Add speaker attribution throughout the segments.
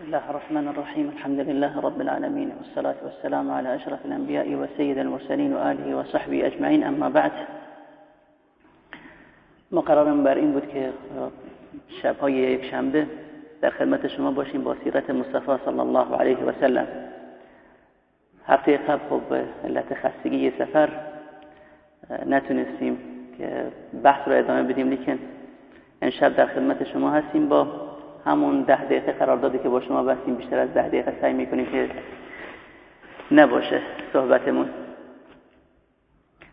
Speaker 1: بسم الله الرحمن الرحيم. الحمد لله رب العالمين والصلاة والسلام على أشرف الأنبياء وسيد المرسلين وآله وصحبه أجمعين. أما بعد ما قرارم بر این بود که شبهای یک شنبه در خدمت شما باشیم با سیرت مصطفی صلی الله علیه و سلم. هفته قبل خب علت خستگی سفر نتونستیم که بحث رو ادامه بدیم. لیکن امشب در خدمت شما هستیم با همون ده دقیقه قرار داده که با شما بستیم بیشتر از ده دقیقه سعی می‌کنیم که نباشه صحبتمون.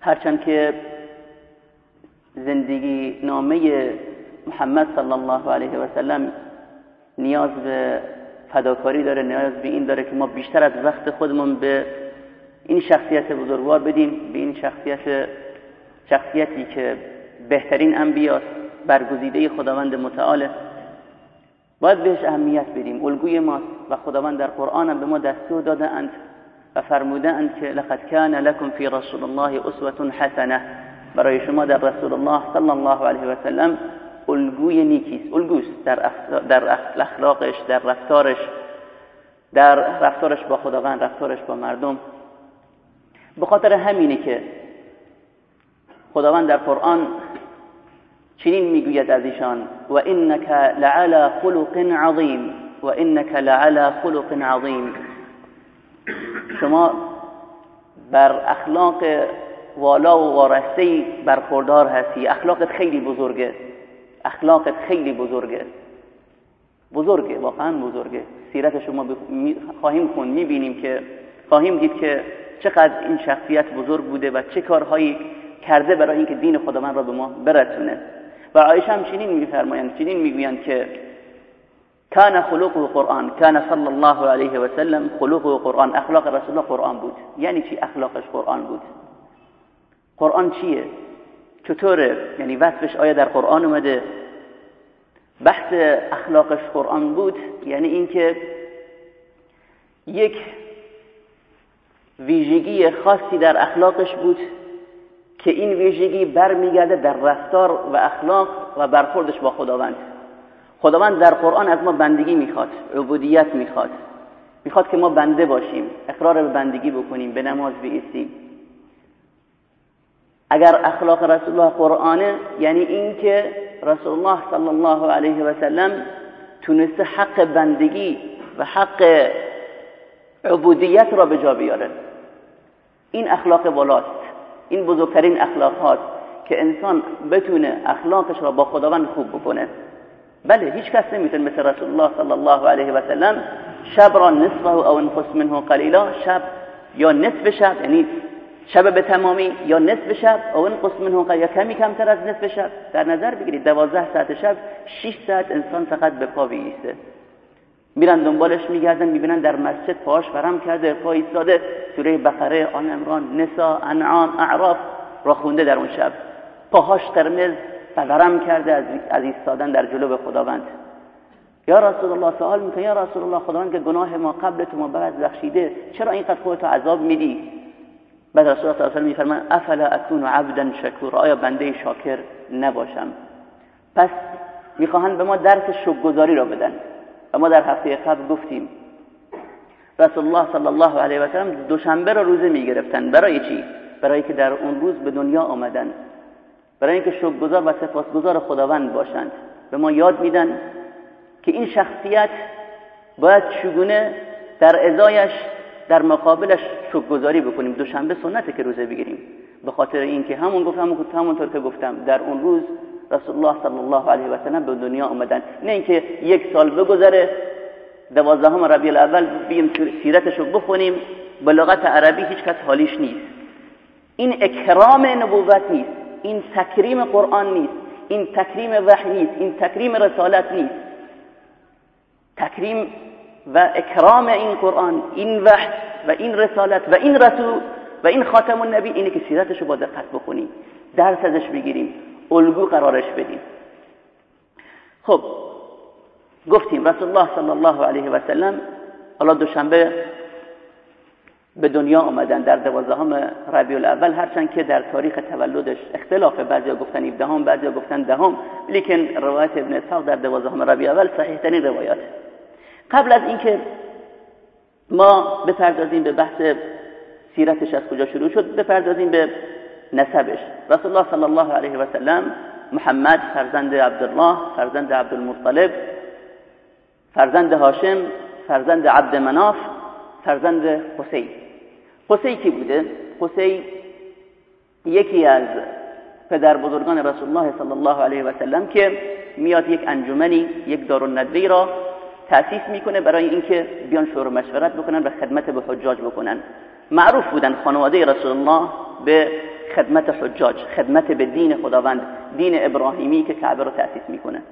Speaker 1: هرچند که زندگی نامه محمد صلی الله علیه و سلم نیاز به فداکاری داره نیاز به این داره که ما بیشتر از وقت خودمون به این شخصیت بزرگوار بدیم به این شخصیت شخصیتی که بهترین انبیاست برگزیده خداوند متعاله. باید بهش اهمیت بدیم. الگوی ماست و خداوند در قرآن به ما دستور داده اند و فرموده اند که لقد کان لکم فی رسول الله اسوه حسنه برای شما در رسول الله صلی الله علیه و سلم الگوی نیکیست الگوست در, در اخلاقش در رفتارش در رفتارش با خداوند رفتارش با مردم. به خاطر همینه که خداوند در قرآن چنین می‌گوید از ایشان و انک لعلى خلق عظیم و انک لعلى خلق عظیم. شما بر اخلاق والا و وارسته برخوردار هستی. اخلاقت خیلی بزرگه. اخلاقت خیلی بزرگه. بزرگه واقعا بزرگه. سیرت شما خواهیم خون می‌بینیم که خواهیم دید که چقدر این شخصیت بزرگ بوده و چه کارهایی کرده برای اینکه دین خداوند را به ما برسونه. و عایشه هم چنین میفرمایند چنین می‌گویند که کان خلق قرآن کان صلی الله علیه و سلم خلق قرآن اخلاق رسول الله قرآن بود. یعنی چی اخلاقش قرآن بود؟ قرآن چیه؟ چطوره؟ یعنی وصفش آیا در قرآن اومده؟ بحث اخلاقش قرآن بود؟ یعنی اینکه یک ویژگی خاصی در اخلاقش بود؟ که این ویژگی برمیگرده در رفتار و اخلاق و برخوردش با خداوند. خداوند در قرآن از ما بندگی می‌خواد عبودیت می‌خواد. می‌خواد که ما بنده باشیم اقرار به بندگی بکنیم به نماز بیستیم. اگر اخلاق رسول الله قرآنه یعنی اینکه رسول الله صلی الله علیه و سلم تونسته حق بندگی و حق عبودیت را به جا بیاره. این اخلاق بالاست. این بزرگترین اخلاق هاست که انسان بتونه اخلاقش را با خداوند خوب بکنه. بله هیچ کس نمی‌تونه مثل رسول الله صلی الله علیه و سلم شب را نصفه او انقص منه قلیلا شب یا نصف شب یعنی شب به تمامی یا نصف شب او انقص منه یا کمی کمتر از نصف شب. در نظر بگیرید دوازده ساعت شب 6 ساعت انسان فقط به پا بیسته میرن دنبالش میگردن می‌بینن در مسجد پاش ورم کرده پا ایستاده. سوره بقره آل عمران نسا انعام اعراف را خونده در اون شب. پاهاش قرمز و ورم کرده از ایستادن در جلو خداوند. یا رسول الله سوال می‌کنه یا رسول الله خداوند که گناه ما قبل تو ما بعد بخشیده چرا اینقدر خودتو عذاب میدی؟ بعد رسول الله صلی الله علیه و افلا اكون عبدا شکور؟ آیا بنده شاکر نباشم؟ پس می‌خواهند به ما درس شکرگزاری را بدن. و ما در هفته قبل گفتیم رسول الله صلی الله علیه و سلم دوشنبه را روزه می‌گرفتن. برای چی؟ برای که در اون روز به دنیا آمدن. برای اینکه شکرگزار و سپاسگزار خداوند باشند. به ما یاد میدن که این شخصیت باید چگونه در ازایش در مقابلش شکرگزاری بکنیم. دوشنبه سنته که روزه بگیریم. به خاطر اینکه همون گفتم همونطور که گفتم در اون روز رسول الله صلی الله علیه و سلم به دنیا آمدن نه اینکه یک سال بگذره دوازدهم ربیع الاول بیم سیرتشو بخونیم به لغت عربی هیچ کس حالیش نیست این اکرام نبوت نیست این تکریم قرآن نیست این تکریم وحی نیست این تکریم رسالت نیست تکریم و اکرام این قرآن این وحی و این رسالت و این رسول و این خاتم النبی اینه که سیرتشو با دقت بخونیم درس ازش بگیریم الگو قرارش بدیم. خب گفتیم رسول الله صلی الله علیه و سلم حالا دوشنبه به دنیا آمدن در دوازدهم ربیع الاول هرچند که در تاریخ تولدش اختلاف بعضیا گفتن 17 هم بعضیا گفتن دهم لیکن روایت ابن اسحاق در دوازدهم ربیع الاول صحیح ترین روایات. قبل از اینکه ما بپردازیم به بحث سیرتش از کجا شروع شد بپردازیم به نسبش. رسول الله صلی الله علیه و سلم محمد فرزند عبدالله فرزند عبدالمطلب فرزند هاشم فرزند عبد مناف فرزند حسین. حسین کی بوده؟ حسین یکی از پدر بزرگان رسول الله صلی الله علیه و سلم که میاد یک انجمنی یک دارالندوی را تأسیس می‌کنه برای اینکه بیان شور مشورت بکنن و خدمت به حجاج بکنن. معروف بودن خانواده رسول الله به خدمت حجاج خدمت به دین خداوند دین ابراهیمی که کعبه رو تأسیس می‌کنه.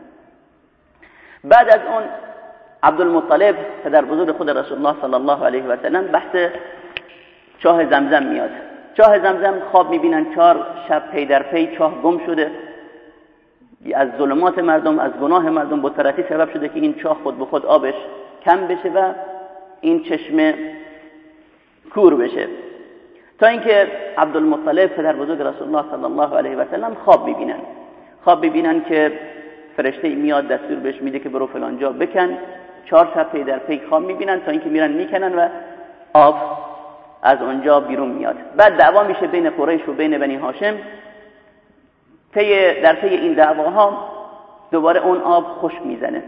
Speaker 1: بعد از اون عبدالمطلب پدر بزرگ خود رسول الله صلی الله علیه و سلم بحث چاه زمزم میاد. چاه زمزم خواب می‌بینن چهار شب پی در پی چاه گم شده. از ظلمات مردم از گناه مردم بطرتی سبب شده که این چاه خود به خود آبش کم بشه و این چشمه کور بشه. تا اینکه عبدالمطلب پدر بزرگ رسول الله صلی الله علیه و سلم خواب می‌بینن. خواب می‌بینن که فرشته میاد دستور بهش میده که برو فلانجا بکن. چهار شب پی در پی خواب می‌بینن تا اینکه میرن می‌کنن و آب از اونجا بیرون میاد. بعد دعوا میشه بین قریش و بین بنی هاشم. طی در طی این دعواها دوباره اون آب خوش می‌زنه.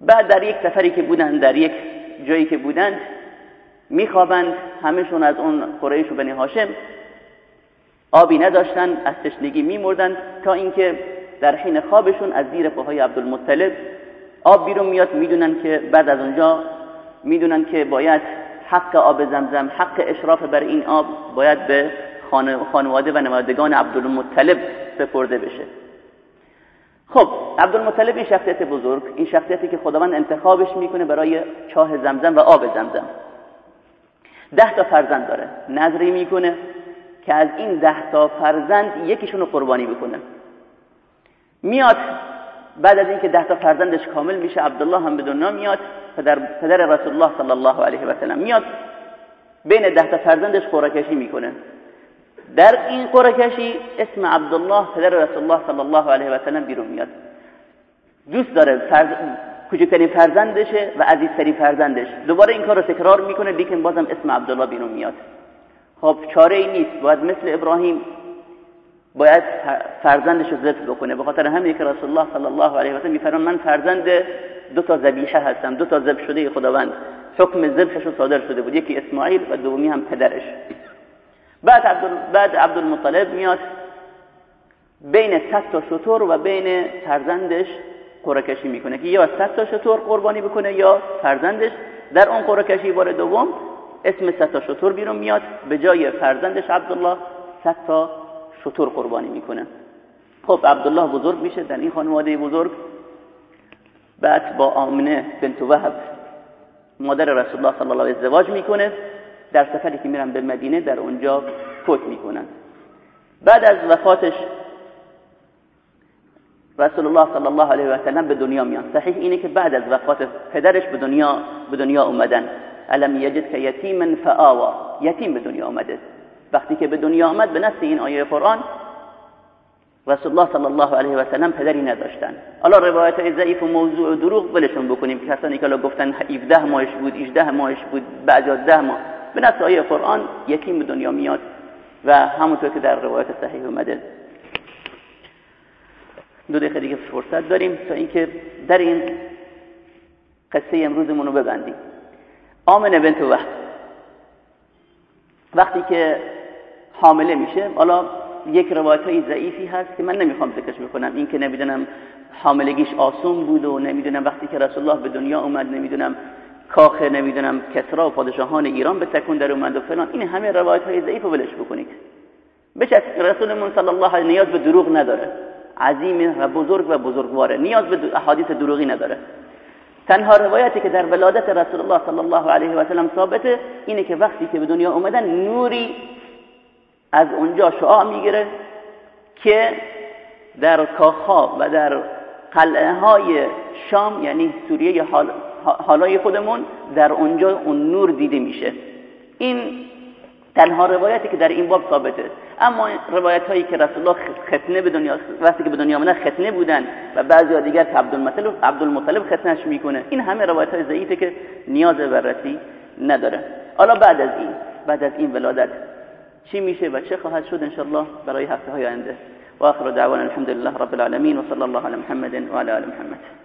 Speaker 1: بعد در یک سفری که بودن در یک جایی که بودند میخوابند همشون از اون قریش و بنی هاشم آبی نداشتن از تشنگی میمردن تا اینکه در حین خوابشون از زیر پاهای عبدالمطلب آب بیرون میاد. می‌دونن که بعد از اونجا می‌دونن که باید حق آب زمزم حق اشراف بر این آب باید به خانواده و نمایندگان عبدالمطلب سپرده بشه. خب عبدالمطلب این شخصیت بزرگ این شخصیتی که خداوند انتخابش می‌کنه برای چاه زمزم و آب زمزم. ده تا فرزند داره. نظری می‌کنه که از این ده تا فرزند یکیشون رو قربانی بکنه میاد بعد از اینکه ده تا فرزندش کامل میشه عبدالله هم به دنیا میاد پدر, پدر رسول الله صلی الله علیه و سلم میاد بین ده تا فرزندش قرعه می‌کنه. در این قرعه اسم عبدالله پدر رسول الله صلی الله علیه و سلم بیرون میاد. دوست داره. کوچکترین فرزندشه و عزیزترین فرزندش. دوباره این کار رو تکرار می‌کنه لیکن بازم اسم عبدالله بیرون میاد. خب چاره ای نیست. باید مثل ابراهیم باید فرزندش رو ذبح بکنه. به خاطر همین که رسول الله صلی الله علیه و سلم میفرمان من فرزند دو تا ذبیحه هستم دو تا ذبح شده خداوند. حکم ذبحش صادر شده بود. یکی اسماعیل و دومی هم پدرش. بعد عبد بعد عبدالمطلب میاد بین صد تا شطور و بین فرزندش قرعه می‌کنه که یا صد تا شطور قربانی بکنه یا فرزندش. در اون قرعه کشی بار دوم اسم صد تا شطور بیرون میاد. به جای فرزندش عبدالله صد تا شطور قربانی می‌کنه. خب عبدالله بزرگ میشه. در این خانواده بزرگ بعد با آمنه بنت وهب مادر رسول الله صلی الله علیه ازدواج می‌کنه. در سفری که میرن به مدینه در اونجا فوت می‌کنن. بعد از وفاتش رسول الله صلی الله علیه و سلم به دنیا میان صحیح اینه که بعد از وفات پدرش به دنیا به دنیا اومدن الم یجد که یتیما فآوا یتیم به دنیا اومده وقتی که به دنیا آمد به نص این آیه قرآن رسول الله صلی الله علیه و سلم پدری نداشتن حالا روایت ضعیف و موضوع و دروغ ولشون بکنیم کسانی که گفتن 17 ماهش بود 18 ماهش بود بعد از 10 ماه به نص آیه قرآن یتیم به دنیا میاد و همونطور که در روایت صحیح اومده دو دقیقه دیگه فرصت داریم تا اینکه در این قصه امروزمون رو ببندیم. آمنه بنت وحد وقتی که حامله میشه حالا یک روایت های ضعیفی هست که من نمی‌خوام ذکرش بکنم. این که نمی‌دونم حاملگیش آسون بود و نمی‌دونم وقتی که رسول الله به دنیا اومد نمی‌دونم کاخ نمی‌دونم کسرا و پادشاهان ایران به تکون در اومد و فلان. این همه روایت های ضعیف رو ولش بکنید. بچه رسولمون صلی الله علیه نیاز به دروغ نداره. عظیم و بزرگ و بزرگواره. نیاز به احادیث دروغی نداره. تنها روایتی که در ولادت رسول الله صلی الله علیه و سلم ثابته اینه که وقتی که به دنیا اومدن نوری از اونجا شعاع می‌گیره که در کاخها و در قلعه های شام یعنی سوریه حال حالای خودمون در اونجا اون نور دیده میشه. این تنها روایتی که در این باب ثابته. اما روایت هایی که رسول الله ختنه به دنیا وقتی که به دنیا آمده ختنه بودن و بعضی دیگر که عبدالمطلب عبدالمطلب ختنش می‌کنه. این همه روایت های ضعیفه که نیاز بررسی نداره. حالا بعد از این بعد از این ولادت چی میشه و چه خواهد شد انشالله برای هفته های آینده؟ و آخر دعوانا الحمد لله رب العالمین و صلی الله علی محمد و علی آل محمد.